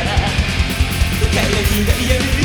は輝きが嫌み